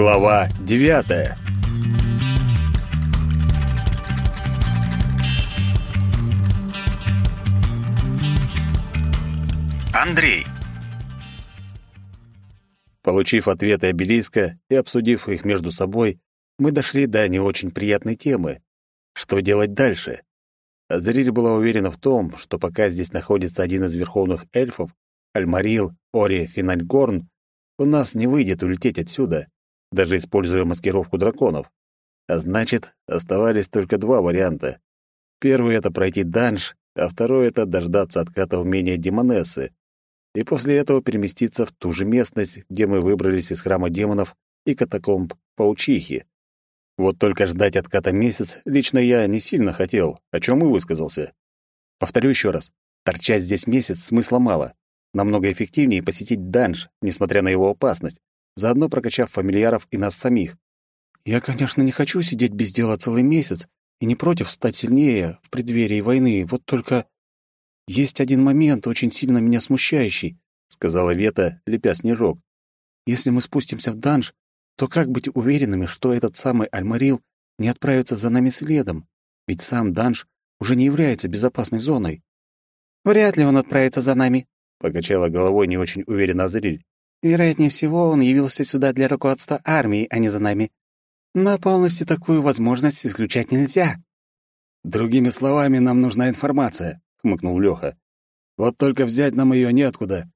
Глава девятая Андрей. Получив ответы обелиска и обсудив их между собой, мы дошли до не очень приятной темы. Что делать дальше? Азриль была уверена в том, что пока здесь находится один из верховных эльфов, Альмарил, Ори, Финальгорн, у нас не выйдет улететь отсюда, даже используя маскировку драконов. А значит, оставались только два варианта. Первый — это пройти данж, а второй — это дождаться отката умения демонессы, и после этого переместиться в ту же местность, где мы выбрались из храма демонов и катакомб паучихи. Вот только ждать отката месяц лично я не сильно хотел, о чем и высказался. Повторю еще раз, торчать здесь месяц смысла мало. Намного эффективнее посетить данж, несмотря на его опасность, заодно прокачав фамильяров и нас самих. Я, конечно, не хочу сидеть без дела целый месяц и не против стать сильнее в преддверии войны, вот только есть один момент, очень сильно меня смущающий, сказала Вета, лепя снежок. Если мы спустимся в данж, то как быть уверенными, что этот самый Альмарил не отправится за нами следом? Ведь сам данж уже не является безопасной зоной. Вряд ли он отправится за нами, покачала головой не очень уверенно Азриль. Вероятнее всего, он явился сюда для руководства армией, а не за нами. Но полностью такую возможность исключать нельзя. Другими словами, нам нужна информация, хмыкнул Лёха. Вот только взять нам её неоткуда.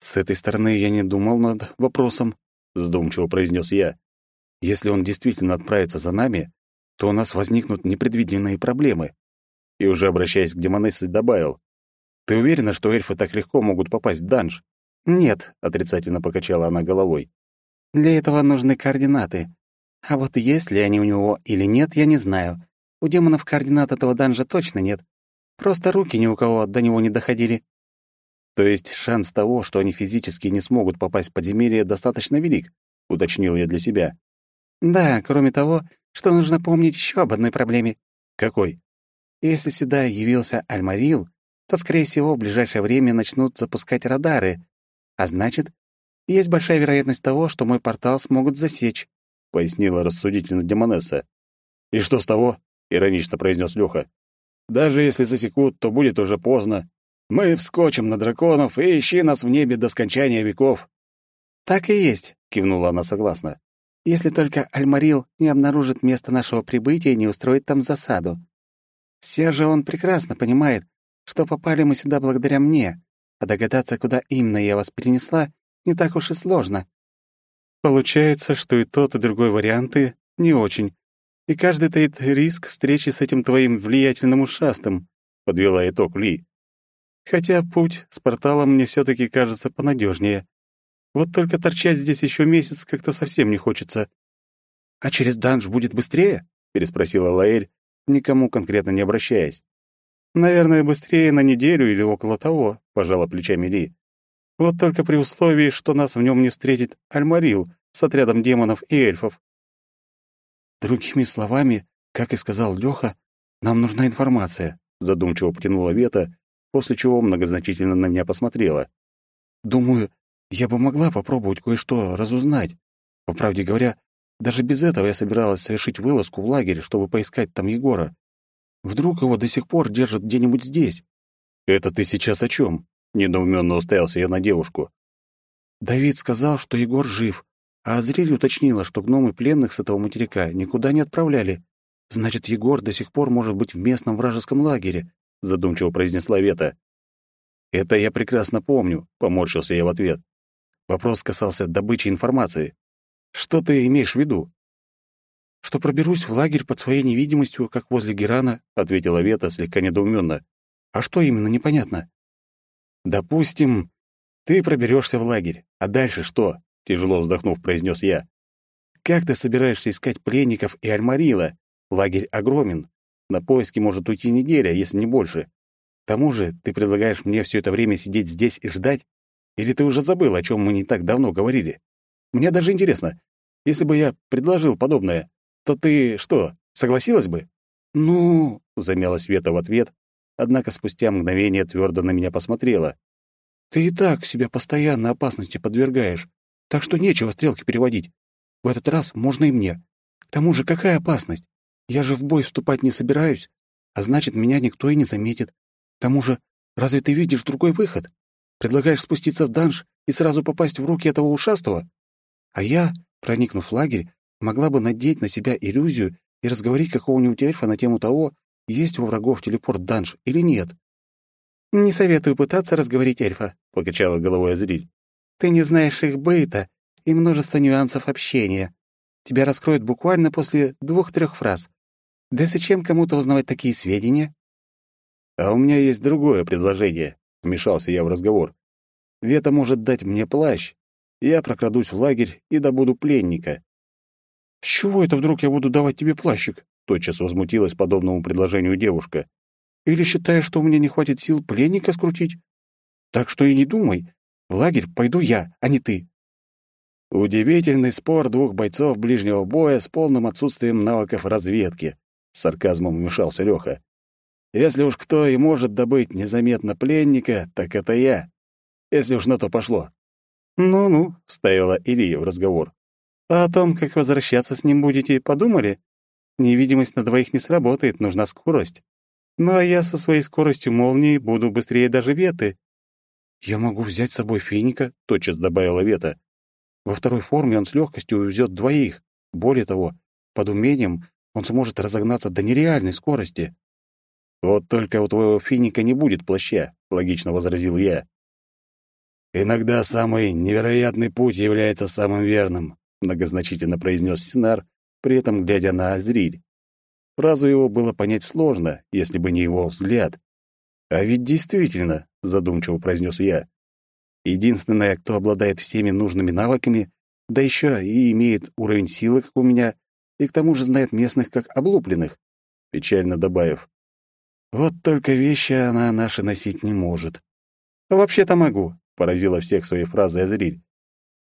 С этой стороны я не думал над вопросом, задумчиво произнес я. Если он действительно отправится за нами, то у нас возникнут непредвиденные проблемы. И уже обращаясь к демонессе, добавил: Ты уверена, что эльфы так легко могут попасть в данж? Нет, отрицательно покачала она головой. Для этого нужны координаты. А вот есть ли они у него или нет, я не знаю. У демонов координат этого данжа точно нет. Просто руки ни у кого до него не доходили. То есть шанс того, что они физически не смогут попасть в подземелье, достаточно велик, уточнил я для себя. Да, кроме того, что нужно помнить еще об одной проблеме. Какой? Если сюда явился Альмарил, то, скорее всего, в ближайшее время начнут запускать радары, а значит, есть большая вероятность того, что мой портал смогут засечь, пояснила рассудительно Демонесса. И что с того? иронично произнес Лёха. Даже если засекут, то будет уже поздно. Мы вскочим на драконов и ищи нас в небе до скончания веков. Так и есть, кивнула она согласно. Если только Альмарил не обнаружит место нашего прибытия и не устроит там засаду. Все же он прекрасно понимает, что попали мы сюда благодаря мне, а догадаться, куда именно я вас перенесла, не так уж и сложно. Получается, что и тот, и другой варианты не очень, и каждый таит риск встречи с этим твоим влиятельным ушастым, подвела итог Ли. Хотя путь с порталом мне все таки кажется понадежнее. Вот только торчать здесь еще месяц как-то совсем не хочется. А через данж будет быстрее? переспросила Лаэль, никому конкретно не обращаясь. Наверное, быстрее на неделю или около того, пожала плечами Ли. Вот только при условии, что нас в нем не встретит Альмарил с отрядом демонов и эльфов. Другими словами, как и сказал Лёха, нам нужна информация, задумчиво потянула Вета, после чего многозначительно на меня посмотрела. Думаю, я бы могла попробовать кое-что разузнать. По правде говоря, даже без этого я собиралась совершить вылазку в лагерь, чтобы поискать там Егора. Вдруг его до сих пор держат где-нибудь здесь? Это ты сейчас о чем? недоуменно уставился я на девушку. Давид сказал, что Егор жив, а Азриль уточнила, что гномы пленных с этого материка никуда не отправляли. Значит, Егор до сих пор может быть в местном вражеском лагере, задумчиво произнесла Вета. Это я прекрасно помню, поморщился я в ответ. Вопрос касался добычи информации. Что ты имеешь в виду? Что проберусь в лагерь под своей невидимостью, как возле Герана, ответила Вета слегка недоуменно. А что именно непонятно? Допустим, ты проберешься в лагерь, а дальше что? тяжело вздохнув, произнес я. Как ты собираешься искать пленников и Альмарила? Лагерь огромен. На поиски может уйти неделя, если не больше. К тому же, ты предлагаешь мне все это время сидеть здесь и ждать? Или ты уже забыл, о чем мы не так давно говорили? Мне даже интересно, если бы я предложил подобное, то ты что, согласилась бы? Ну, замялась Вета в ответ, однако спустя мгновение твердо на меня посмотрела. Ты и так себя постоянно опасности подвергаешь. Так что нечего стрелки переводить. В этот раз можно и мне. К тому же какая опасность? Я же в бой вступать не собираюсь, а значит, меня никто и не заметит. К тому же, разве ты видишь другой выход? Предлагаешь спуститься в данж и сразу попасть в руки этого ушастого? А я, проникнув в лагерь, могла бы надеть на себя иллюзию и разговорить какого-нибудь эльфа на тему того, есть у врагов телепорт-данж или нет. «Не советую пытаться разговорить эльфа», — покачала головой Азриль. «Ты не знаешь их быта и множество нюансов общения. Тебя раскроют буквально после двух-трех фраз. Да зачем кому-то узнавать такие сведения?» «А у меня есть другое предложение», — вмешался я в разговор. «Вета может дать мне плащ. Я прокрадусь в лагерь и добуду пленника». «С чего это вдруг я буду давать тебе плащик?» — тотчас возмутилась подобному предложению девушка. Или считаешь, что у меня не хватит сил пленника скрутить? Так что и не думай. В лагерь пойду я, а не ты». «Удивительный спор двух бойцов ближнего боя с полным отсутствием навыков разведки», — с сарказмом вмешался Лёха. «Если уж кто и может добыть незаметно пленника, так это я. Если уж на то пошло». «Ну-ну», — вставила Илья в разговор. «А о том, как возвращаться с ним будете, подумали? Невидимость на двоих не сработает, нужна скорость. Ну а я со своей скоростью молнии буду быстрее даже Веты. «Я могу взять с собой финика», — тотчас добавила Вета. «Во второй форме он с легкостью увезет двоих. Более того, под умением он сможет разогнаться до нереальной скорости». «Вот только у твоего финика не будет плаща», — логично возразил я. «Иногда самый невероятный путь является самым верным», — многозначительно произнес Синар, при этом глядя на Азриль. Фразу его было понять сложно, если бы не его взгляд. «А ведь действительно», — задумчиво произнес я, «единственное, кто обладает всеми нужными навыками, да еще и имеет уровень силы, как у меня, и к тому же знает местных как облупленных», печально добавив. «Вот только вещи она наши носить не может». «Вообще-то могу», — поразила всех своей фразой Азриль.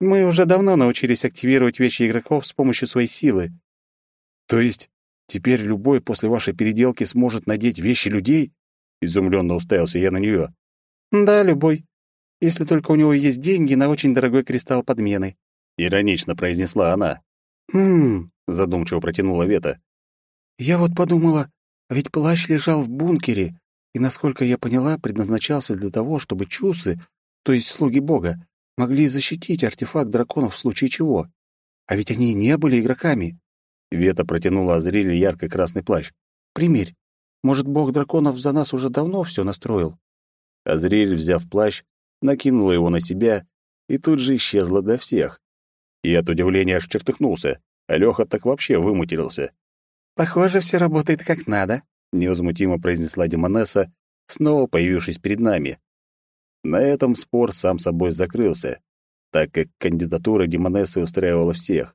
«Мы уже давно научились активировать вещи игроков с помощью своей силы». «То есть Теперь любой после вашей переделки сможет надеть вещи людей?» Изумленно уставился я на нее. «Да, любой. Если только у него есть деньги на очень дорогой кристалл подмены», — иронично произнесла она. «Хм...» — задумчиво протянула Вета. «Я вот подумала, ведь плащ лежал в бункере, и, насколько я поняла, предназначался для того, чтобы чусы, то есть слуги бога, могли защитить артефакт драконов в случае чего. А ведь они не были игроками. Вета протянула Азриле ярко-красный плащ. «Примерь. Может, бог драконов за нас уже давно все настроил?» Азриль, взяв плащ, накинула его на себя и тут же исчезла для всех. И от удивления аж чертыхнулся, а Лёха так вообще вымутерился. «Похоже, все работает как надо», — невозмутимо произнесла Демонесса, снова появившись перед нами. На этом спор сам собой закрылся, так как кандидатура Демонессы устраивала всех.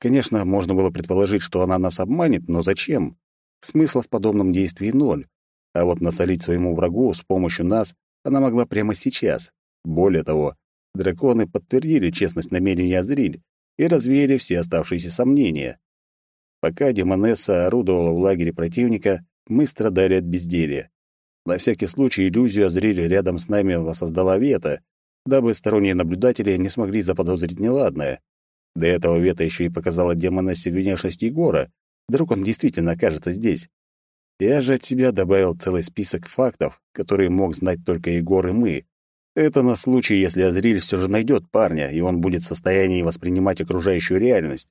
Конечно, можно было предположить, что она нас обманет, но зачем? Смысла в подобном действии ноль. А вот насолить своему врагу с помощью нас она могла прямо сейчас. Более того, драконы подтвердили честность намерений Азриль и развеяли все оставшиеся сомнения. Пока Демонесса орудовала в лагере противника, мы страдали от безделья. На всякий случай иллюзию Азриль рядом с нами воссоздала Вета, дабы сторонние наблюдатели не смогли заподозрить неладное. До этого Вета еще и показала демонессе внешность Егора. Вдруг он действительно окажется здесь. Я же от себя добавил целый список фактов, которые мог знать только Егор и мы. Это на случай, если Азриль все же найдет парня, и он будет в состоянии воспринимать окружающую реальность.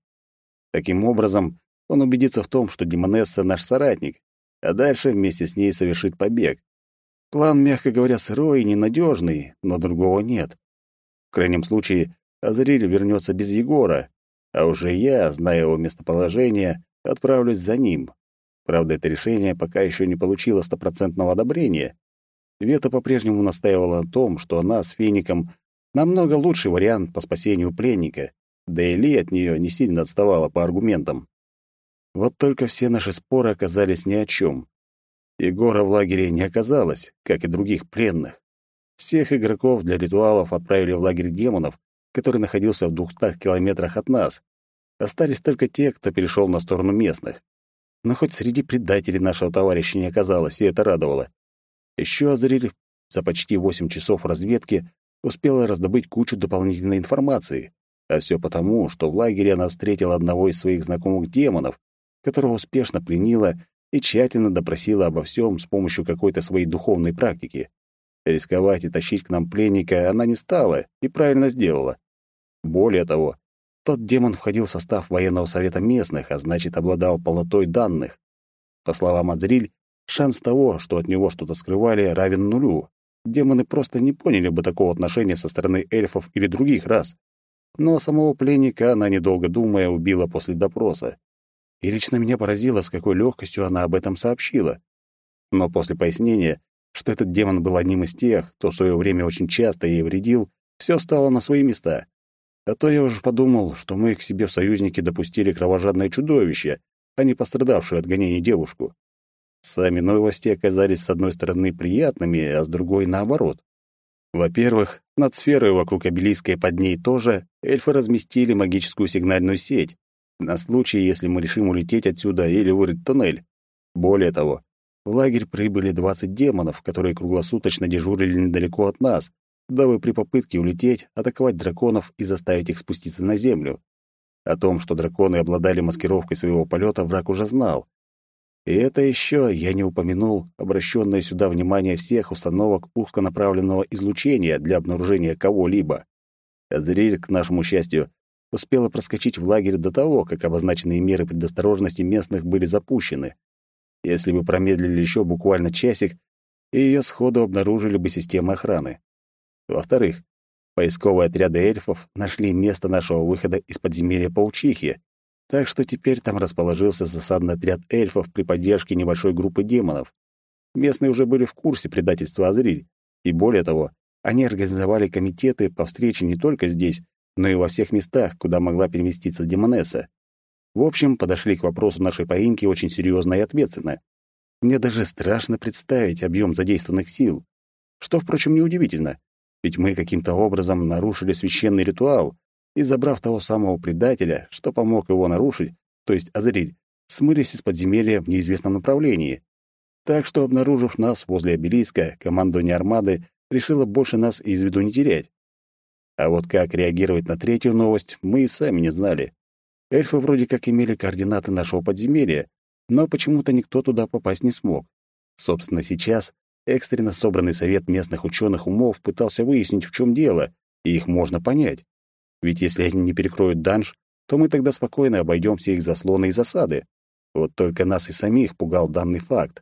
Таким образом, он убедится в том, что Демонесса — наш соратник, а дальше вместе с ней совершит побег. План, мягко говоря, сырой и ненадежный, но другого нет. В крайнем случае, Азриль вернется без Егора, а уже я, зная его местоположение, отправлюсь за ним. Правда, это решение пока еще не получило стопроцентного одобрения. Вета по-прежнему настаивала на том, что она с Феником намного лучший вариант по спасению пленника, да и Ли от нее не сильно отставала по аргументам. Вот только все наши споры оказались ни о чем. Егора в лагере не оказалось, как и других пленных. Всех игроков для ритуалов отправили в лагерь демонов, который находился в двухстах километрах от нас. Остались только те, кто перешел на сторону местных. Но хоть среди предателей нашего товарища не оказалось, и это радовало. Еще Азриль за почти восемь часов разведки успела раздобыть кучу дополнительной информации. А все потому, что в лагере она встретила одного из своих знакомых демонов, которого успешно пленила и тщательно допросила обо всем с помощью какой-то своей духовной практики. Рисковать и тащить к нам пленника она не стала и правильно сделала. Более того, тот демон входил в состав военного совета местных, а значит, обладал полнотой данных. По словам Адзриль, шанс того, что от него что-то скрывали, равен нулю. Демоны просто не поняли бы такого отношения со стороны эльфов или других рас. Но самого пленника она, недолго думая, убила после допроса. И лично меня поразило, с какой легкостью она об этом сообщила. Но после пояснения, что этот демон был одним из тех, кто в свое время очень часто ей вредил, все стало на свои места. А то я уже подумал, что мы к себе в союзники допустили кровожадное чудовище, а не пострадавшую от гонений девушку. Сами новости оказались с одной стороны приятными, а с другой — наоборот. Во-первых, над сферой вокруг обелиска и под ней тоже эльфы разместили магическую сигнальную сеть, на случай, если мы решим улететь отсюда или вырыть туннель. Более того, в лагерь прибыли 20 демонов, которые круглосуточно дежурили недалеко от нас, дабы при попытке улететь атаковать драконов и заставить их спуститься на землю. О том, что драконы обладали маскировкой своего полета, враг уже знал. И это еще я не упомянул обращенное сюда внимание всех установок узконаправленного излучения для обнаружения кого-либо. Азриль, к нашему счастью, успела проскочить в лагерь до того, как обозначенные меры предосторожности местных были запущены. Если бы промедлили еще буквально часик, и ее сходу обнаружили бы системы охраны. Во-вторых, поисковые отряды эльфов нашли место нашего выхода из подземелья паучихи, так что теперь там расположился засадный отряд эльфов при поддержке небольшой группы демонов. Местные уже были в курсе предательства Азриль, и более того, они организовали комитеты по встрече не только здесь, но и во всех местах, куда могла переместиться демонесса. В общем, подошли к вопросу нашей поимки очень серьезно и ответственно. Мне даже страшно представить объем задействованных сил. Что, впрочем, неудивительно, ведь мы каким-то образом нарушили священный ритуал и, забрав того самого предателя, что помог его нарушить, то есть Азриль, смылись из подземелья в неизвестном направлении. Так что, обнаружив нас возле обелиска, командование армады решило больше нас из виду не терять. А вот как реагировать на третью новость, мы и сами не знали. Эльфы вроде как имели координаты нашего подземелья, но почему-то никто туда попасть не смог. Собственно, сейчас экстренно собранный совет местных ученых умов пытался выяснить, в чем дело, и их можно понять. Ведь если они не перекроют данж, то мы тогда спокойно обойдем все их заслоны и засады. Вот только нас и самих пугал данный факт.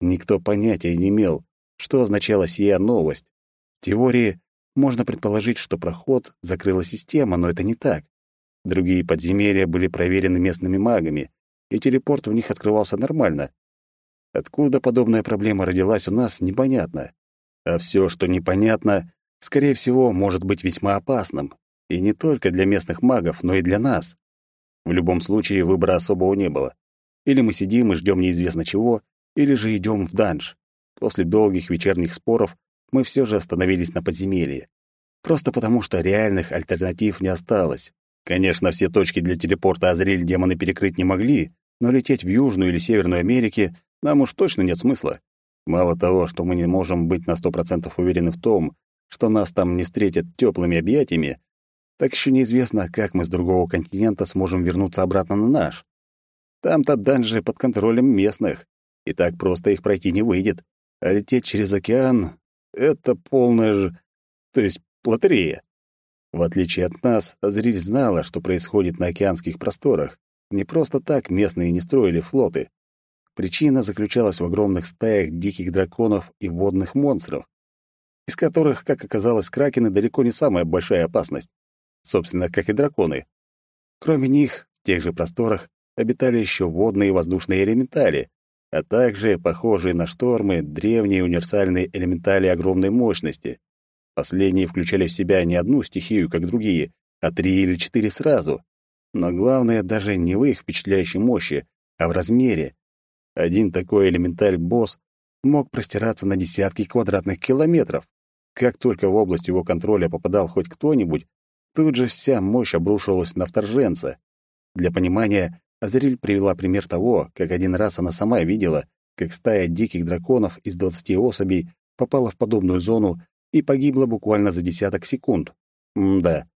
Никто понятия не имел, что означала сия новость. В теории, можно предположить, что проход закрыла система, но это не так. Другие подземелья были проверены местными магами, и телепорт в них открывался нормально. Откуда подобная проблема родилась у нас, непонятно. А все, что непонятно, скорее всего, может быть весьма опасным. И не только для местных магов, но и для нас. В любом случае, выбора особого не было. Или мы сидим и ждем неизвестно чего, или же идем в данж. После долгих вечерних споров мы все же остановились на подземелье. Просто потому, что реальных альтернатив не осталось. Конечно, все точки для телепорта Азриль демоны перекрыть не могли, но лететь в Южную или Северную Америку нам уж точно нет смысла. Мало того, что мы не можем быть на сто процентов уверены в том, что нас там не встретят теплыми объятиями, так еще неизвестно, как мы с другого континента сможем вернуться обратно на наш. Там-то данжи под контролем местных, и так просто их пройти не выйдет. А лететь через океан это полная же... То есть лотерея. В отличие от нас, Азриль знала, что происходит на океанских просторах. Не просто так местные не строили флоты. Причина заключалась в огромных стаях диких драконов и водных монстров, из которых, как оказалось, кракены далеко не самая большая опасность. Собственно, как и драконы. Кроме них, в тех же просторах обитали еще водные и воздушные элементали, а также похожие на штормы древние универсальные элементали огромной мощности. Последние включали в себя не одну стихию, как другие, а три или четыре сразу. Но главное даже не в их впечатляющей мощи, а в размере. Один такой элементаль-босс мог простираться на десятки квадратных километров. Как только в область его контроля попадал хоть кто-нибудь, тут же вся мощь обрушивалась на вторженца. Для понимания, Азриль привела пример того, как один раз она сама видела, как стая диких драконов из двадцати особей попала в подобную зону и погибла буквально за десяток секунд. М-да.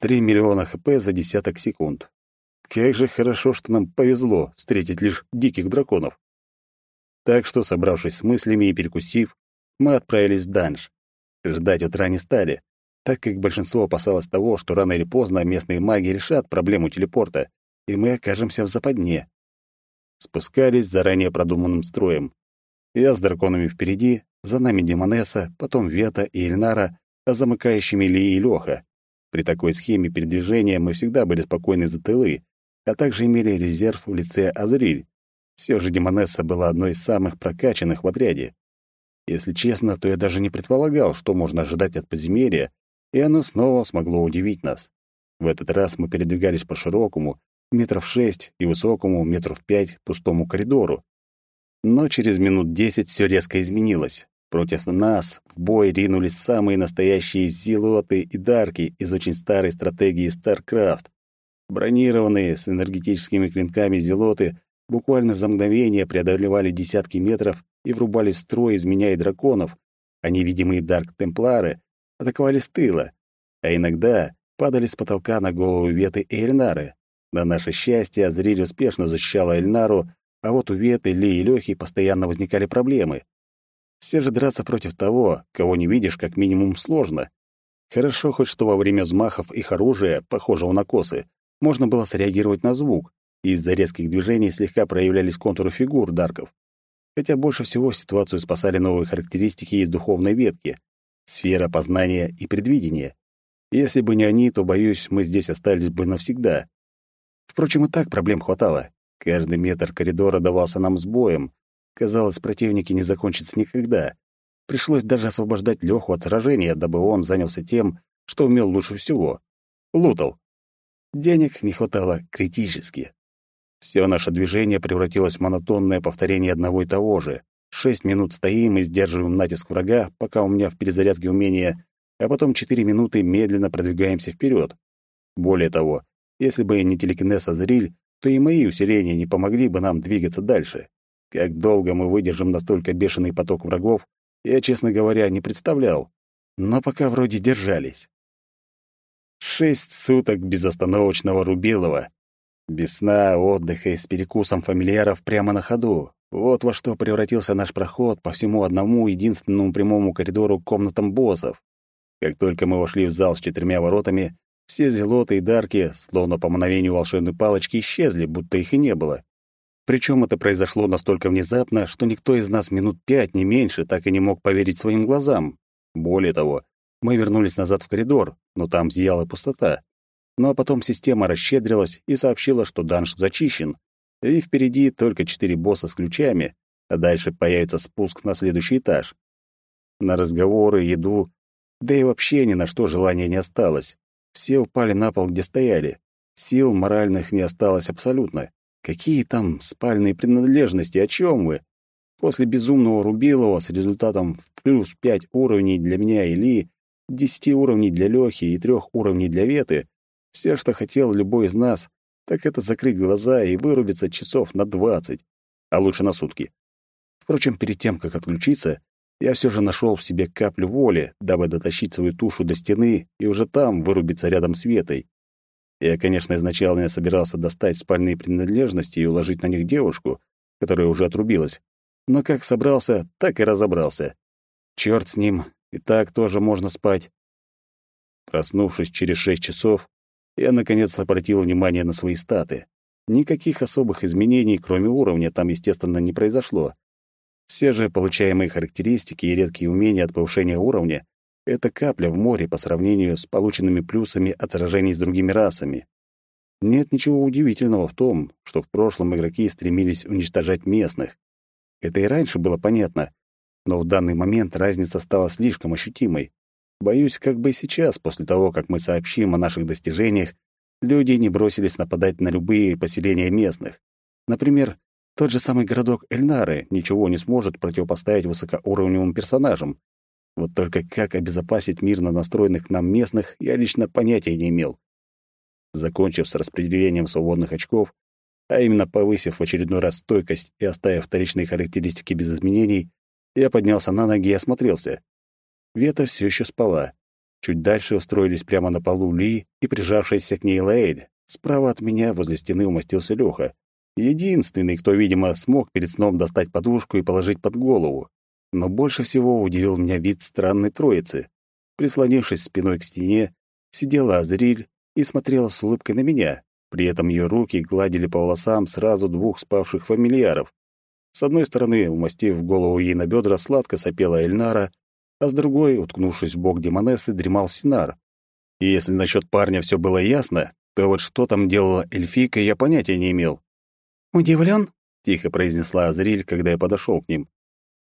3 миллиона хп за десяток секунд. Как же хорошо, что нам повезло встретить лишь диких драконов. Так что, собравшись с мыслями и перекусив, мы отправились в данж. Ждать утра не стали, так как большинство опасалось того, что рано или поздно местные маги решат проблему телепорта, и мы окажемся в западне. Спускались заранее продуманным строем. Я с драконами впереди, за нами Демонесса, потом Вета и Эльнара, а замыкающими Ли и Лёха. При такой схеме передвижения мы всегда были спокойны за тылы, а также имели резерв в лице Азриль. Все же Демонесса была одной из самых прокачанных в отряде. Если честно, то я даже не предполагал, что можно ожидать от подземелья, и оно снова смогло удивить нас. В этот раз мы передвигались по широкому, метров шесть, и высокому, метров пять, пустому коридору. Но через минут десять все резко изменилось. Против нас в бой ринулись самые настоящие зилоты и дарки из очень старой стратегии StarCraft. Бронированные с энергетическими клинками зелоты буквально за мгновение преодолевали десятки метров и врубали строй, изменяя драконов, а невидимые дарк-темплары атаковали с тыла, а иногда падали с потолка на голову Веты и Эльнары. На наше счастье, Азриль успешно защищала Эльнару, а вот у Веты, Ли и Лёхи постоянно возникали проблемы. Все же драться против того, кого не видишь, как минимум сложно. Хорошо хоть что во время взмахов их оружия, похожего на косы, можно было среагировать на звук, и из-за резких движений слегка проявлялись контуры фигур дарков. Хотя больше всего ситуацию спасали новые характеристики из духовной ветки — сфера познания и предвидения. Если бы не они, то, боюсь, мы здесь остались бы навсегда. Впрочем, и так проблем хватало. Каждый метр коридора давался нам с боем. Казалось, противники не закончатся никогда. Пришлось даже освобождать Лёху от сражения, дабы он занялся тем, что умел лучше всего — лутал. Денег не хватало критически. Все наше движение превратилось в монотонное повторение одного и того же. Шесть минут стоим и сдерживаем натиск врага, пока у меня в перезарядке умения, а потом четыре минуты медленно продвигаемся вперед. Более того, если бы не телекинез Азриль, то и мои усиления не помогли бы нам двигаться дальше. Как долго мы выдержим настолько бешеный поток врагов, я, честно говоря, не представлял. Но пока вроде держались. Шесть суток безостановочного рубилова. Без сна, отдыха и с перекусом фамильяров прямо на ходу. Вот во что превратился наш проход по всему одному единственному прямому коридору к комнатам боссов. Как только мы вошли в зал с четырьмя воротами, все зелоты и дарки, словно по мановению волшебной палочки, исчезли, будто их и не было. Причем это произошло настолько внезапно, что никто из нас минут пять, не меньше, так и не мог поверить своим глазам. Более того, мы вернулись назад в коридор, но там зияла пустота. Ну а потом система расщедрилась и сообщила, что данж зачищен, и впереди только четыре босса с ключами, а дальше появится спуск на следующий этаж. На разговоры, еду, да и вообще ни на что желания не осталось. Все упали на пол, где стояли. Сил моральных не осталось абсолютно. Какие там спальные принадлежности, о чем вы? После безумного Рубилова с результатом в плюс пять уровней для меня и Ли десяти уровней для Лёхи и трех уровней для Веты, все, что хотел любой из нас, так это закрыть глаза и вырубиться часов на двадцать, а лучше на сутки. Впрочем, перед тем, как отключиться, я все же нашел в себе каплю воли, дабы дотащить свою тушу до стены и уже там вырубиться рядом с Ветой. Я, конечно, изначально собирался достать спальные принадлежности и уложить на них девушку, которая уже отрубилась, но как собрался, так и разобрался. Черт с ним, и так тоже можно спать. Проснувшись через шесть часов, я наконец обратил внимание на свои статы. Никаких особых изменений, кроме уровня, там, естественно, не произошло. Все же получаемые характеристики и редкие умения от повышения уровня — это капля в море по сравнению с полученными плюсами от сражений с другими расами. Нет ничего удивительного в том, что в прошлом игроки стремились уничтожать местных. Это и раньше было понятно, но в данный момент разница стала слишком ощутимой. Боюсь, как бы сейчас, после того, как мы сообщим о наших достижениях, люди не бросились нападать на любые поселения местных. Например, тот же самый городок Эльнары ничего не сможет противопоставить высокоуровневым персонажам. Вот только как обезопасить мирно настроенных нам местных, я лично понятия не имел. Закончив с распределением свободных очков, а именно повысив в очередной раз стойкость и оставив вторичные характеристики без изменений, я поднялся на ноги и осмотрелся. Вета все еще спала. Чуть дальше устроились прямо на полу Ли и прижавшаяся к ней Лаэль. Справа от меня возле стены умостился Лёха. Единственный, кто, видимо, смог перед сном достать подушку и положить под голову. Но больше всего удивил меня вид странной троицы. Прислонившись спиной к стене, сидела Азриль и смотрела с улыбкой на меня. При этом ее руки гладили по волосам сразу двух спавших фамильяров. С одной стороны, умастив голову ей на бедра, сладко сопела Эльнара, а с другой, уткнувшись в бок Демонессы, дремал Синар. И если насчет парня все было ясно, то вот что там делала эльфийка, я понятия не имел. «Удивлен?» — тихо произнесла Азриль, когда я подошел к ним.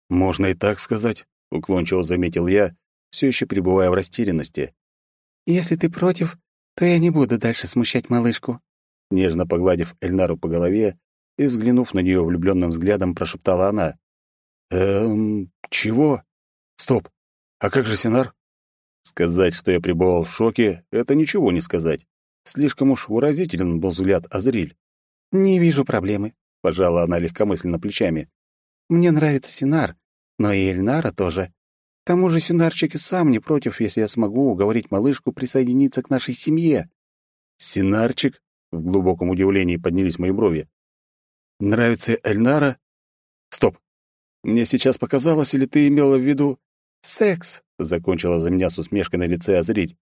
«Можно и так сказать», — уклончиво заметил я, все еще пребывая в растерянности. «Если ты против, то я не буду дальше смущать малышку», Нежно погладив Эльнару по голове и взглянув на нее влюбленным взглядом, прошептала она. «Эм, чего? Стоп, а как же Синар?» Сказать, что я пребывал в шоке, это ничего не сказать. Слишком уж выразителен был взгляд Азриль. «Не вижу проблемы», — пожала она легкомысленно плечами. «Мне нравится Синар, но и Эльнара тоже. К тому же Синарчик и сам не против, если я смогу уговорить малышку присоединиться к нашей семье». «Синарчик?» В глубоком удивлении поднялись мои брови. «Нравится Эльнара? Стоп! Мне сейчас показалось, или ты имела в виду...» «Секс!» — закончила за меня с усмешкой на лице Азриль.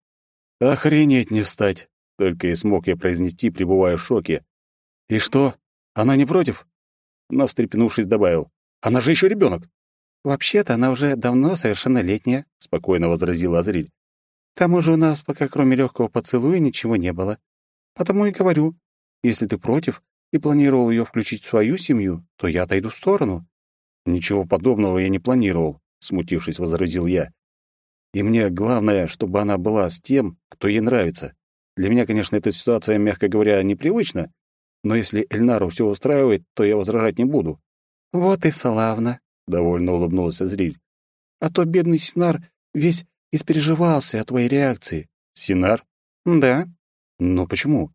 «Охренеть не встать!» — только и смог я произнести, пребывая в шоке. «И что? Она не против?» Но, встрепенувшись, добавил. «Она же еще ребенок. «Вообще-то она уже давно совершеннолетняя», — спокойно возразила Азриль. «К тому же у нас пока кроме легкого поцелуя ничего не было. Потому и говорю, если ты против и планировал ее включить в свою семью, то я отойду в сторону». «Ничего подобного я не планировал», — смутившись, возразил я. «И мне главное, чтобы она была с тем, кто ей нравится. Для меня, конечно, эта ситуация, мягко говоря, непривычна, но если Эльнару все устраивает, то я возражать не буду». «Вот и славно», — довольно улыбнулась Азриль. «А то бедный Синар весь испереживался от твоей реакции». «Синар?» «Да», но почему?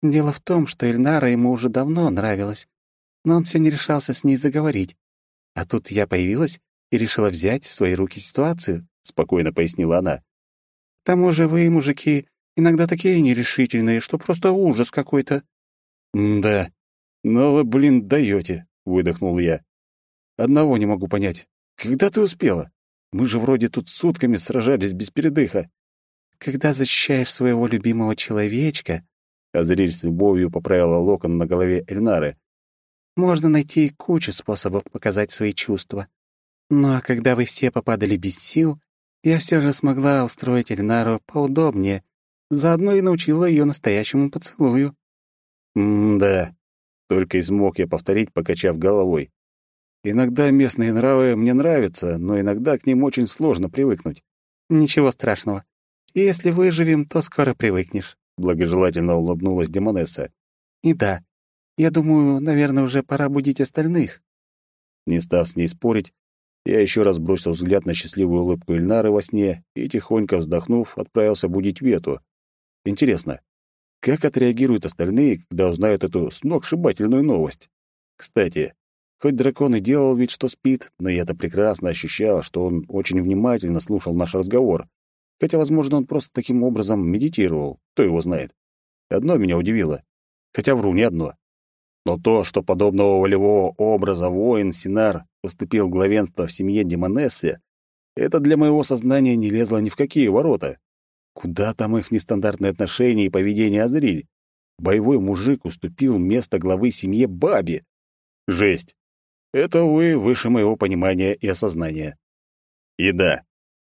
Дело в том, что Эльнара ему уже давно нравилась, но он все не решался с ней заговорить. А тут я появилась и решила взять в свои руки ситуацию, спокойно пояснила она. К тому же вы, мужики, иногда такие нерешительные, что просто ужас какой-то. «Да, но вы, блин, даете, выдохнул я. «Одного не могу понять. Когда ты успела? Мы же вроде тут сутками сражались без передыха». Когда защищаешь своего любимого человечка, Азриль с любовью поправила локон на голове Эльнары. Можно найти кучу способов показать свои чувства. Ну а когда вы все попадали без сил, я все же смогла устроить Эльнару поудобнее, заодно и научила ее настоящему поцелую. М-да, только и смог я повторить, покачав головой. Иногда местные нравы мне нравятся, но иногда к ним очень сложно привыкнуть. Ничего страшного. Если выживем, то скоро привыкнешь», — благожелательно улыбнулась Демонесса. «И да, я думаю, наверное, уже пора будить остальных». Не став с ней спорить, я еще раз бросил взгляд на счастливую улыбку Ильнары во сне и, тихонько вздохнув, отправился будить Вету. Интересно, как отреагируют остальные, когда узнают эту сногсшибательную новость? Кстати, хоть дракон и делал вид, что спит, но я-то прекрасно ощущал, что он очень внимательно слушал наш разговор. Хотя, возможно, он просто таким образом медитировал, кто его знает. Одно меня удивило. Хотя вру, не одно. Но то, что подобного волевого образа воин Синар поступил главенство в семье Демонессы, это для моего сознания не лезло ни в какие ворота. Куда там их нестандартные отношения и поведение Азриль? Боевой мужик уступил место главы семье бабе. Жесть. Это, увы, выше моего понимания и осознания. И да,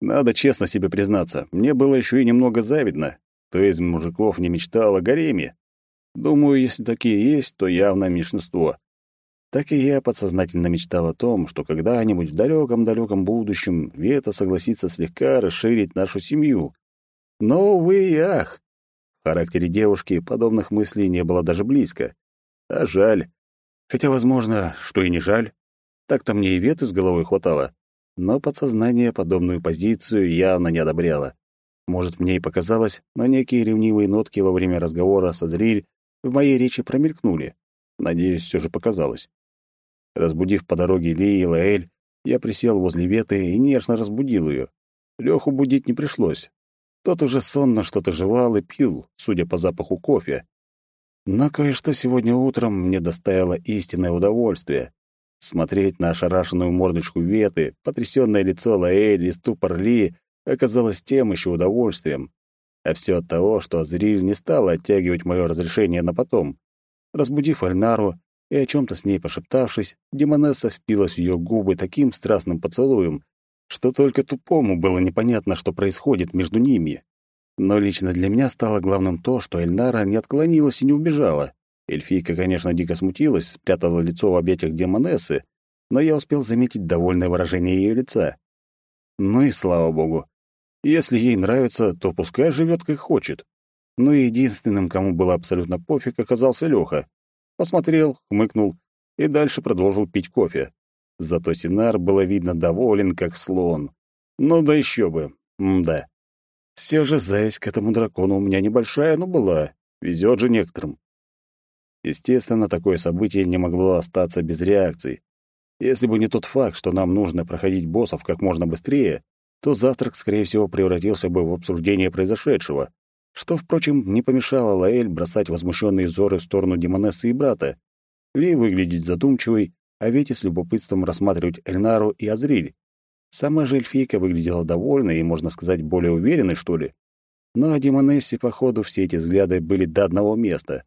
надо честно себе признаться, мне было еще и немного завидно. Кто из мужиков не мечтал о гареме? Думаю, если такие есть, то явно меньшинство. Так и я подсознательно мечтал о том, что когда-нибудь в далеком-далеком будущем Вета согласится слегка расширить нашу семью. Но, увы и ах, в характере девушки подобных мыслей не было даже близко. А жаль. Хотя, возможно, что и не жаль. Так-то мне и Веты с головой хватало но подсознание подобную позицию явно не одобряло. Может, мне и показалось, но некие ревнивые нотки во время разговора с Азриль в моей речи промелькнули. Надеюсь, все же показалось. Разбудив по дороге Ли и Лаэль, я присел возле Веты и нежно разбудил ее. Леху будить не пришлось. Тот уже сонно что-то жевал и пил, судя по запаху кофе. Но кое-что сегодня утром мне доставило истинное удовольствие. Смотреть на ошарашенную мордочку Веты, потрясённое лицо Лаэль и ступор Ли оказалось тем еще удовольствием. А все от того, что Азриль не стала оттягивать мое разрешение на потом. Разбудив Альнару и о чем то с ней пошептавшись, Демонесса впилась в ее губы таким страстным поцелуем, что только тупому было непонятно, что происходит между ними. Но лично для меня стало главным то, что Эльнара не отклонилась и не убежала. Эльфийка, конечно, дико смутилась, спрятала лицо в объятиях демонессы, но я успел заметить довольное выражение ее лица. Ну и слава богу. Если ей нравится, то пускай живет как хочет. Но единственным, кому было абсолютно пофиг, оказался Леха. Посмотрел, хмыкнул и дальше продолжил пить кофе. Зато Синар было видно доволен, как слон. Ну да еще бы. М-да. Все же зависть к этому дракону у меня небольшая, но была. Везет же некоторым. Естественно, такое событие не могло остаться без реакции. Если бы не тот факт, что нам нужно проходить боссов как можно быстрее, то завтрак, скорее всего, превратился бы в обсуждение произошедшего, что, впрочем, не помешало Лаэль бросать возмущенные взоры в сторону Демонессы и брата, Ли выглядеть задумчивой, а Вети с любопытством рассматривать Эльнару и Азриль. Сама же эльфийка выглядела довольной и, можно сказать, более уверенной, что ли. Но Демонессе, походу, все эти взгляды были до одного места.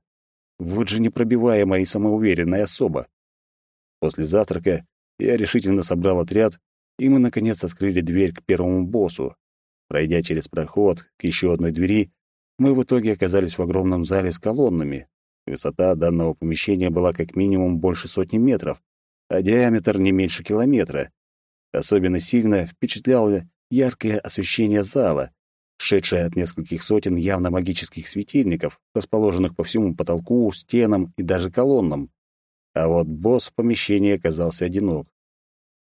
Вот же непробиваемая и самоуверенная особа. После завтрака я решительно собрал отряд, и мы, наконец, открыли дверь к первому боссу. Пройдя через проход к еще одной двери, мы в итоге оказались в огромном зале с колоннами. Высота данного помещения была как минимум больше сотни метров, а диаметр не меньше километра. Особенно сильно впечатляло яркое освещение зала, шедшая от нескольких сотен явно магических светильников, расположенных по всему потолку, стенам и даже колоннам. А вот босс в помещении оказался одинок.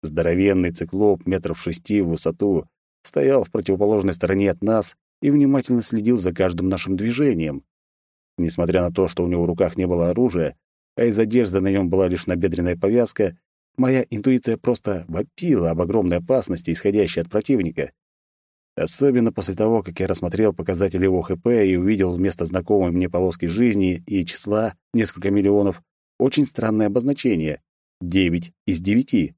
Здоровенный циклоп метров шести в высоту стоял в противоположной стороне от нас и внимательно следил за каждым нашим движением. Несмотря на то, что у него в руках не было оружия, а из одежды на нем была лишь набедренная повязка, моя интуиция просто вопила об огромной опасности, исходящей от противника. Особенно после того, как я рассмотрел показатели его ХП и увидел вместо знакомой мне полоски жизни и числа несколько миллионов очень странное обозначение — 9 из 9.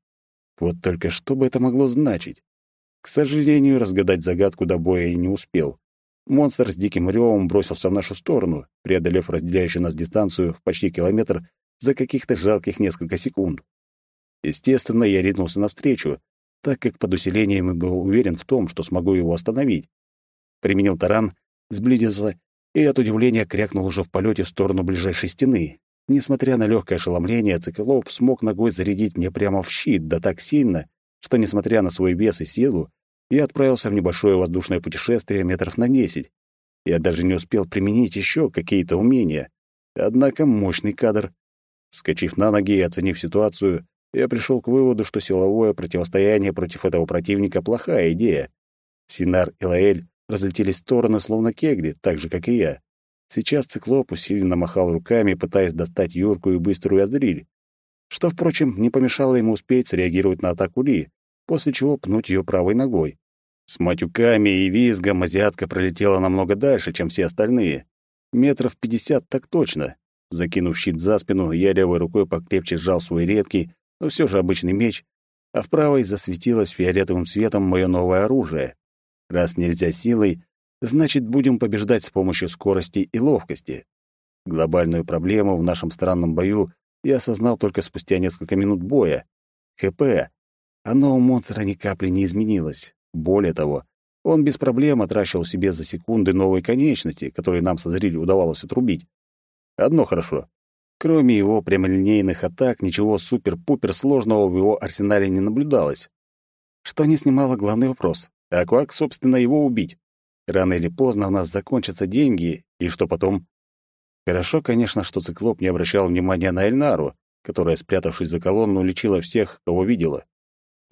Вот только что бы это могло значить? К сожалению, разгадать загадку до боя я не успел. Монстр с диким ревом бросился в нашу сторону, преодолев разделяющую нас дистанцию в почти километр за каких-то жалких несколько секунд. Естественно, я ринулся навстречу, так как под усилением был уверен в том, что смогу его остановить. Применил таран, сблизился и от удивления крякнул уже в полете в сторону ближайшей стены. Несмотря на легкое ошеломление, циклоп смог ногой зарядить мне прямо в щит, да так сильно, что, несмотря на свой вес и силу, я отправился в небольшое воздушное путешествие метров на десять. Я даже не успел применить еще какие-то умения. Однако мощный кадр. Скочив на ноги и оценив ситуацию, я пришел к выводу, что силовое противостояние против этого противника — плохая идея. Синар и Лаэль разлетелись в стороны, словно кегли, так же, как и я. Сейчас циклоп усиленно махал руками, пытаясь достать Юрку и быструю Азриль, что, впрочем, не помешало ему успеть среагировать на атаку Ли, после чего пнуть ее правой ногой. С матюками и визгом азиатка пролетела намного дальше, чем все остальные. Метров пятьдесят так точно. Закинув щит за спину, я левой рукой покрепче сжал свой редкий, но все же обычный меч, а в правой засветилось фиолетовым светом мое новое оружие. Раз нельзя силой, значит, будем побеждать с помощью скорости и ловкости. Глобальную проблему в нашем странном бою я осознал только спустя несколько минут боя. ХП. Оно у монстра ни капли не изменилось. Более того, он без проблем отращивал себе за секунды новые конечности, которые нам со зрили удавалось отрубить. Одно хорошо. Кроме его прямолинейных атак, ничего супер-пупер сложного в его арсенале не наблюдалось. Что не снимало главный вопрос. А как, собственно, его убить? Рано или поздно у нас закончатся деньги, и что потом? Хорошо, конечно, что циклоп не обращал внимания на Эльнару, которая, спрятавшись за колонну, лечила всех, кого видела.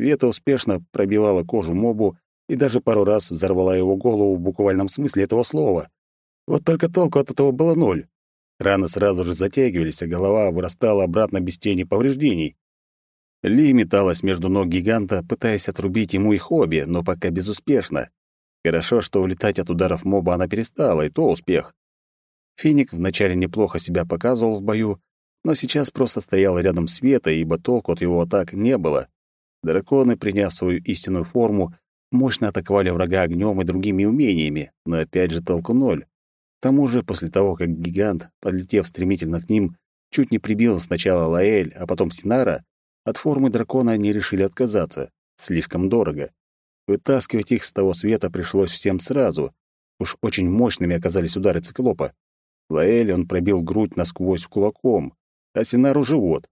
Вета успешно пробивала кожу мобу и даже пару раз взорвала его голову в буквальном смысле этого слова. Вот только толку от этого было ноль. Раны сразу же затягивались, а голова вырастала обратно без тени повреждений. Ли металась между ног гиганта, пытаясь отрубить ему их хобби, но пока безуспешно. Хорошо, что улетать от ударов моба она перестала, и то успех. Финик вначале неплохо себя показывал в бою, но сейчас просто стоял рядом с Ветой, ибо толку от его атак не было. Драконы, приняв свою истинную форму, мощно атаковали врага огнем и другими умениями, но опять же толку ноль. К тому же, после того, как гигант, подлетев стремительно к ним, чуть не прибил сначала Лаэль, а потом Синара, от формы дракона они решили отказаться. Слишком дорого. Вытаскивать их с того света пришлось всем сразу. Уж очень мощными оказались удары циклопа. Лаэль он пробил грудь насквозь кулаком, а Синару — живот.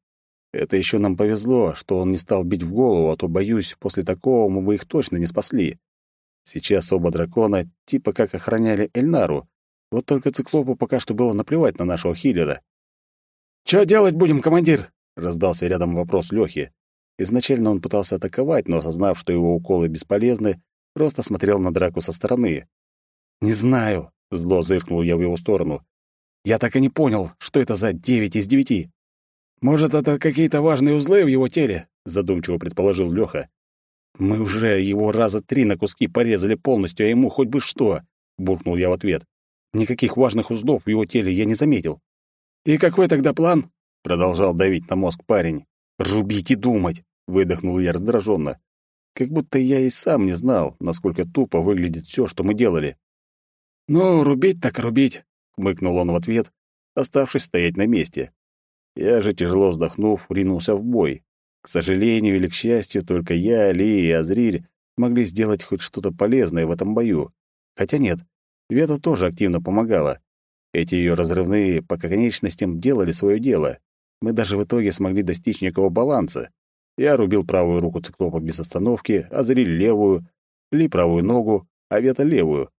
Это еще нам повезло, что он не стал бить в голову, а то, боюсь, после такого мы бы их точно не спасли. Сейчас оба дракона типа как охраняли Эльнару. Вот только циклопу пока что было наплевать на нашего хиллера. «Чё делать будем, командир?» — раздался рядом вопрос Лёхи. Изначально он пытался атаковать, но, осознав, что его уколы бесполезны, просто смотрел на драку со стороны. «Не знаю», — зло зыркнул я в его сторону. «Я так и не понял, что это за девять из девяти». «Может, это какие-то важные узлы в его теле?» — задумчиво предположил Лёха. «Мы уже его раза три на куски порезали полностью, а ему хоть бы что!» — буркнул я в ответ. «Никаких важных узлов в его теле я не заметил». «И какой тогда план?» — продолжал давить на мозг парень. «Рубить и думать!» — выдохнул я раздраженно. Как будто я и сам не знал, насколько тупо выглядит все, что мы делали. «Ну, рубить так рубить!» — хмыкнул он в ответ, оставшись стоять на месте. Я же, тяжело вздохнув, ринулся в бой. К сожалению или к счастью, только я, Ли и Азриль могли сделать хоть что-то полезное в этом бою. Хотя нет, Вета тоже активно помогала. Эти ее разрывные по конечностям делали свое дело. Мы даже в итоге смогли достичь некого баланса. Я рубил правую руку циклопа без остановки, Азриль — левую, Ли — правую ногу, а Вета — левую.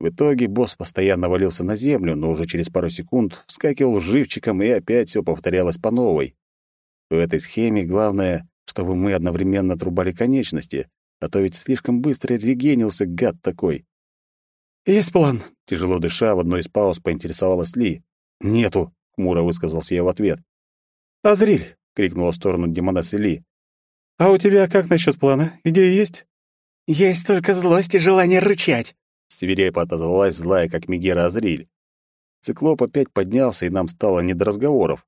В итоге босс постоянно валился на землю, но уже через пару секунд вскакивал живчиком, и опять все повторялось по новой. В этой схеме главное, чтобы мы одновременно отрубали конечности, а то ведь слишком быстро регенился гад такой. «Есть план», — тяжело дыша, в одной из пауз поинтересовалась Ли. «Нету», — хмуро высказался я в ответ. «Азриль!» — крикнула в сторону демонессы Ли. «А у тебя как насчет плана? Идеи есть?» «Есть только злость и желание рычать», свирепо отозвалась злая, как Мегера Азриль. Циклоп опять поднялся, и нам стало не до разговоров.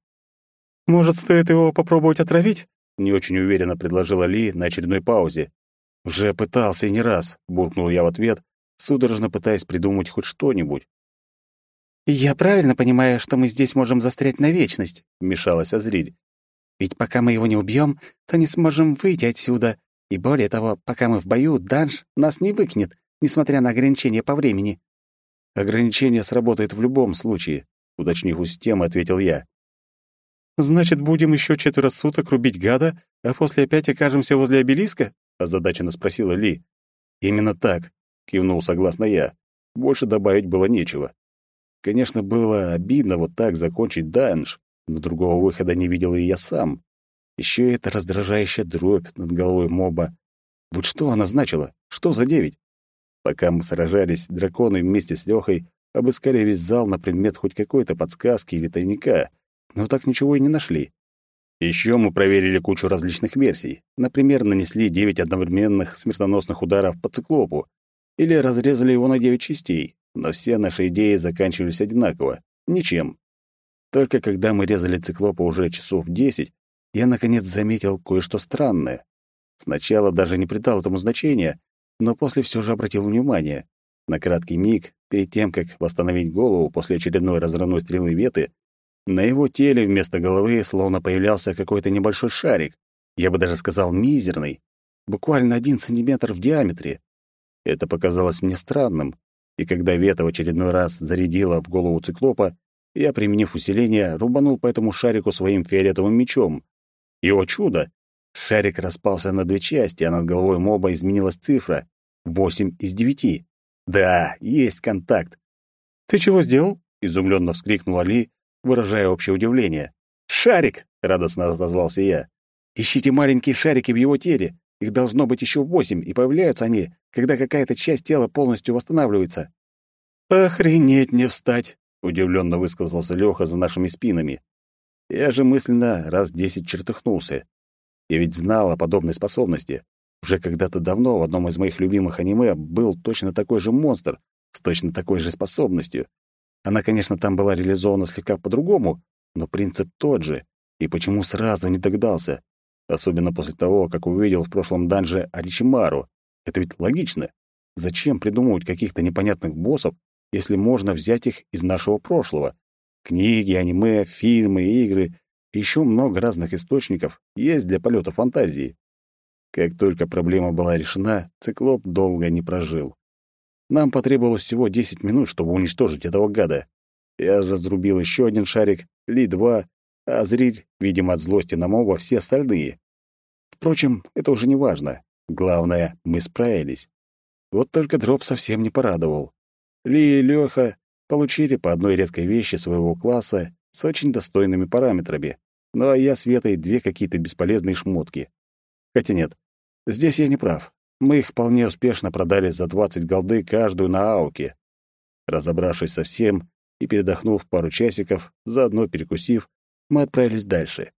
«Может, стоит его попробовать отравить?» — не очень уверенно предложила Ли на очередной паузе. «Уже пытался и не раз», — буркнул я в ответ, судорожно пытаясь придумать хоть что-нибудь. «Я правильно понимаю, что мы здесь можем застрять на вечность?» — вмешалась Азриль. «Ведь пока мы его не убьем, то не сможем выйти отсюда. И более того, пока мы в бою, Данж нас не выкинет, несмотря на ограничения по времени. Ограничение сработает в любом случае, уточнив у системы, ответил я. Значит, будем еще четверо суток рубить гада, а после опять окажемся возле обелиска? озадаченно спросила Ли. Именно так, кивнул согласно я. Больше добавить было нечего. Конечно, было обидно вот так закончить данж, но другого выхода не видел и я сам. Еще эта раздражающая дробь над головой моба. Вот что она значила? Что за девять? Пока мы сражались, драконы вместе с Лёхой обыскали весь зал на предмет хоть какой-то подсказки или тайника, но так ничего и не нашли. Еще мы проверили кучу различных версий. Например, нанесли девять одновременных смертоносных ударов по циклопу или разрезали его на девять частей, но все наши идеи заканчивались одинаково — ничем. Только когда мы резали циклопа уже часов десять, я, наконец, заметил кое-что странное. Сначала даже не придал этому значения, но после все же обратил внимание. На краткий миг, перед тем, как восстановить голову после очередной разрывной стрелы веты, на его теле вместо головы словно появлялся какой-то небольшой шарик, я бы даже сказал мизерный, буквально один сантиметр в диаметре. Это показалось мне странным, и когда Вета в очередной раз зарядила в голову циклопа, я, применив усиление, рубанул по этому шарику своим фиолетовым мечом. И, о чудо! Шарик распался на две части, а над головой моба изменилась цифра — восемь из девяти. Да, есть контакт. «Ты чего сделал?» — изумленно вскрикнул Али, выражая общее удивление. «Шарик!» — радостно отозвался я. «Ищите маленькие шарики в его теле. Их должно быть еще восемь, и появляются они, когда какая-то часть тела полностью восстанавливается». «Охренеть не встать!» — удивленно высказался Леха за нашими спинами. Я же мысленно раз десять чертыхнулся. Я ведь знал о подобной способности. Уже когда-то давно в одном из моих любимых аниме был точно такой же монстр с точно такой же способностью. Она, конечно, там была реализована слегка по-другому, но принцип тот же. И почему сразу не догадался? Особенно после того, как увидел в прошлом данже Аричимару. Это ведь логично. Зачем придумывать каких-то непонятных боссов, если можно взять их из нашего прошлого? Книги, аниме, фильмы, игры еще много разных источников есть для полета фантазии. Как только проблема была решена, циклоп долго не прожил. Нам потребовалось всего 10 минут, чтобы уничтожить этого гада. Я разрубил еще один шарик, Ли-2, а Зриль, видимо, от злости на моба, все остальные. Впрочем, это уже не важно. Главное, мы справились. Вот только дроп совсем не порадовал. Ли и Лёха получили по одной редкой вещи своего класса с очень достойными параметрами, ну а я с Ветой две какие-то бесполезные шмотки. Хотя нет, здесь я не прав. Мы их вполне успешно продали за 20 голды каждую на ауке. Разобравшись со всем и передохнув пару часиков, заодно перекусив, мы отправились дальше.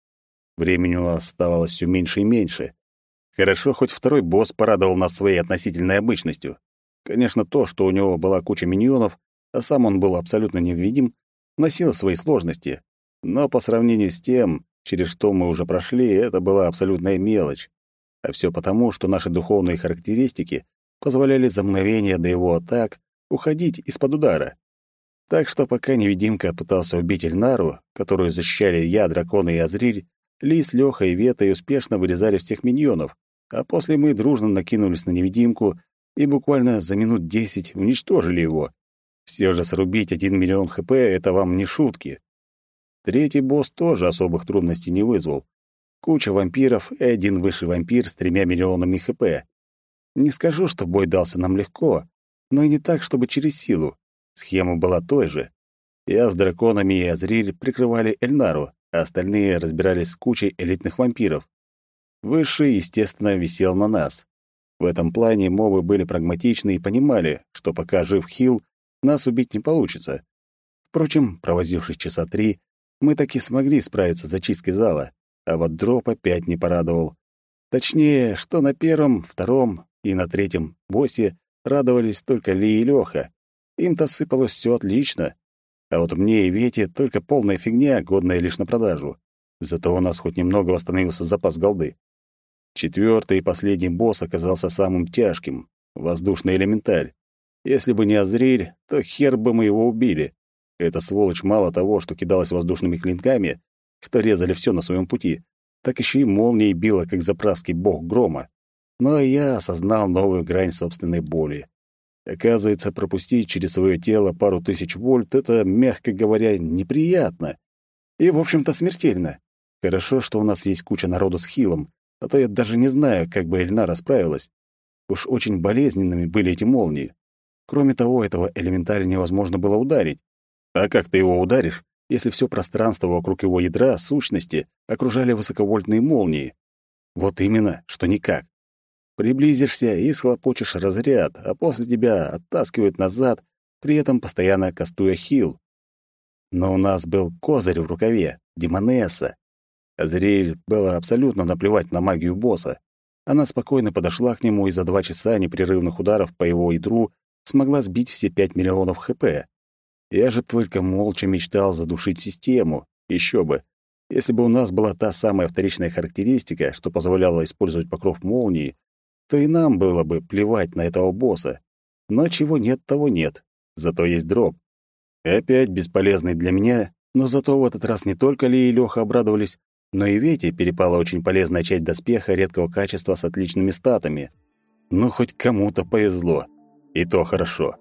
Времени у нас оставалось все меньше и меньше. Хорошо, хоть второй босс порадовал нас своей относительной обычностью. Конечно, то, что у него была куча миньонов, а сам он был абсолютно невидим, носило свои сложности. Но по сравнению с тем, через что мы уже прошли, это была абсолютная мелочь. А все потому, что наши духовные характеристики позволяли за мгновение до его атак уходить из-под удара. Так что пока невидимка пытался убить Эльнару, которую защищали я, дракон и Азриль, Лис, Лёха и Вета и успешно вырезали всех миньонов, а после мы дружно накинулись на невидимку и буквально за минут десять уничтожили его. Все же срубить один миллион хп — это вам не шутки. Третий босс тоже особых трудностей не вызвал. Куча вампиров и один высший вампир с тремя миллионами хп. Не скажу, что бой дался нам легко, но и не так, чтобы через силу. Схема была той же. Я с драконами и Азриль прикрывали Эльнару, а остальные разбирались с кучей элитных вампиров. Высший, естественно, висел на нас. В этом плане мобы были прагматичны и понимали, что пока жив Хил, нас убить не получится. Впрочем, провозившись часа три, мы таки смогли справиться с зачисткой зала, а вот дроп опять не порадовал. Точнее, что на первом, втором и на третьем боссе радовались только Ли и Лёха. Им-то сыпалось все отлично. А вот мне и Вете только полная фигня, годная лишь на продажу. Зато у нас хоть немного восстановился запас голды. Четвертый и последний босс оказался самым тяжким — воздушный элементаль. Если бы не Азриль, то хер бы мы его убили. Эта сволочь мало того, что кидалась воздушными клинками, что резали все на своем пути, так еще и молнией била, как заправский бог грома. Но я осознал новую грань собственной боли. Оказывается, пропустить через свое тело пару тысяч вольт — это, мягко говоря, неприятно. И, в общем-то, смертельно. Хорошо, что у нас есть куча народу с хилом, а то я даже не знаю, как бы Эльна расправилась. Уж очень болезненными были эти молнии. Кроме того, этого элементаря невозможно было ударить. А как ты его ударишь, если все пространство вокруг его ядра, сущности, окружали высоковольтные молнии. Вот именно, что никак. Приблизишься и схлопочешь разряд, а после тебя оттаскивают назад, при этом постоянно кастуя хил. Но у нас был козырь в рукаве, Демонесса. Азриэль было абсолютно наплевать на магию босса. Она спокойно подошла к нему и за два часа непрерывных ударов по его ядру смогла сбить все пять миллионов хп. Я же только молча мечтал задушить систему. Еще бы. Если бы у нас была та самая вторичная характеристика, что позволяла использовать покров молнии, то и нам было бы плевать на этого босса. Но чего нет, того нет. Зато есть дроп. опять бесполезный для меня, но зато в этот раз не только Ли и Лёха обрадовались, но и Вете перепала очень полезная часть доспеха редкого качества с отличными статами. Ну, хоть кому-то повезло. И то хорошо.